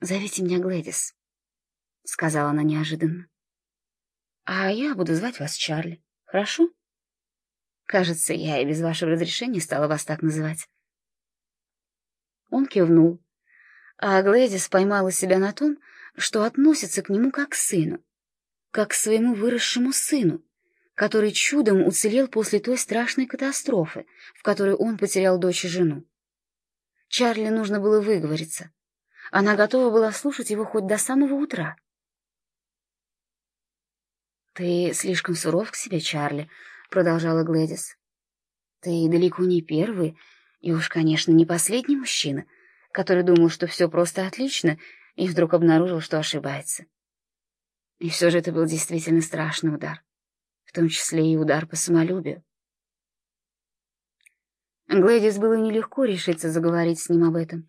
«Зовите меня Глэдис», — сказала она неожиданно. «А я буду звать вас Чарли, хорошо? Кажется, я и без вашего разрешения стала вас так называть». Он кивнул, а Глэдис поймала себя на том, что относится к нему как к сыну, как к своему выросшему сыну, который чудом уцелел после той страшной катастрофы, в которой он потерял дочь и жену. Чарли нужно было выговориться. Она готова была слушать его хоть до самого утра. «Ты слишком суров к себе, Чарли», — продолжала Глэдис. «Ты далеко не первый и уж, конечно, не последний мужчина, который думал, что все просто отлично, и вдруг обнаружил, что ошибается. И все же это был действительно страшный удар, в том числе и удар по самолюбию. Глэдис было нелегко решиться заговорить с ним об этом,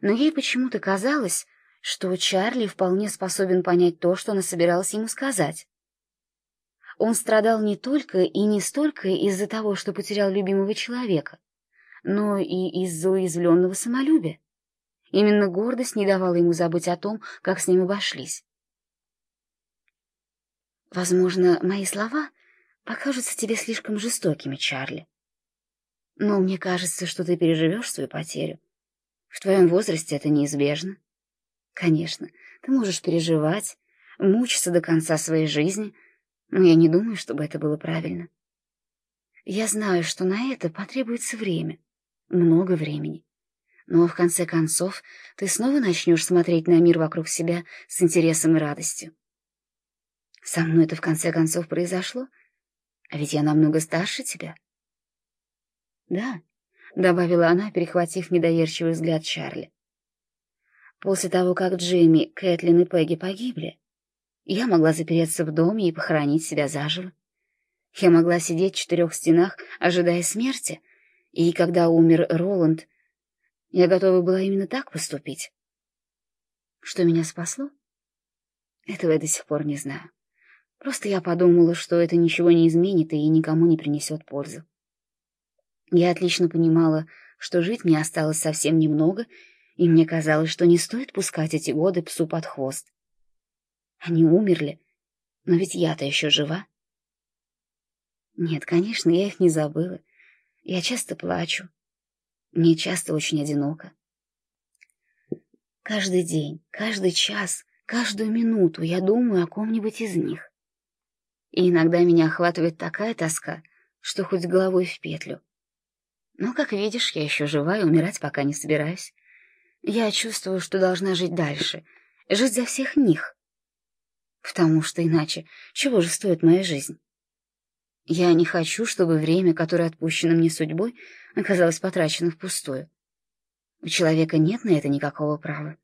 но ей почему-то казалось, что Чарли вполне способен понять то, что она собиралась ему сказать. Он страдал не только и не столько из-за того, что потерял любимого человека, но и из-за уязвленного самолюбия. Именно гордость не давала ему забыть о том, как с ним обошлись. «Возможно, мои слова покажутся тебе слишком жестокими, Чарли. Но мне кажется, что ты переживешь свою потерю. В твоем возрасте это неизбежно. Конечно, ты можешь переживать, мучиться до конца своей жизни, но я не думаю, чтобы это было правильно. Я знаю, что на это потребуется время, много времени. Но в конце концов ты снова начнешь смотреть на мир вокруг себя с интересом и радостью. Со мной это в конце концов произошло, а ведь я намного старше тебя. Да, — добавила она, перехватив недоверчивый взгляд Чарли. После того, как Джимми, Кэтлин и Пегги погибли, я могла запереться в доме и похоронить себя заживо. Я могла сидеть в четырех стенах, ожидая смерти, и когда умер Роланд, я готова была именно так поступить. Что меня спасло? Этого я до сих пор не знаю. Просто я подумала, что это ничего не изменит и никому не принесет пользу. Я отлично понимала, что жить мне осталось совсем немного, и мне казалось, что не стоит пускать эти годы псу под хвост. Они умерли, но ведь я-то еще жива. Нет, конечно, я их не забыла. Я часто плачу. Мне часто очень одиноко. Каждый день, каждый час, каждую минуту я думаю о ком-нибудь из них. И иногда меня охватывает такая тоска, что хоть головой в петлю. Но, как видишь, я еще жива и умирать пока не собираюсь. Я чувствую, что должна жить дальше, жить за всех них. Потому что иначе чего же стоит моя жизнь? Я не хочу, чтобы время, которое отпущено мне судьбой, оказалось потрачено впустую. У человека нет на это никакого права.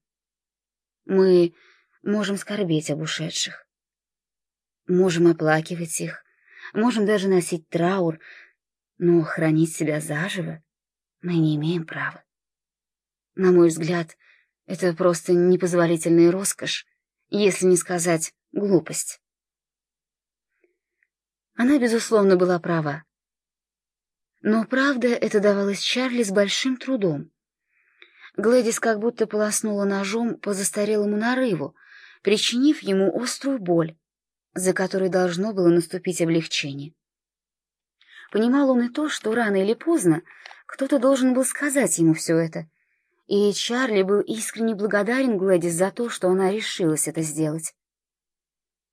Мы можем скорбеть об ушедших. Можем оплакивать их, можем даже носить траур, но хранить себя заживо мы не имеем права. На мой взгляд, это просто непозволительная роскошь, если не сказать глупость. Она, безусловно, была права. Но правда это давалось Чарли с большим трудом. Глэдис как будто полоснула ножом по застарелому нарыву, причинив ему острую боль, за которой должно было наступить облегчение. Понимал он и то, что рано или поздно кто-то должен был сказать ему все это. И Чарли был искренне благодарен Глэдис за то, что она решилась это сделать.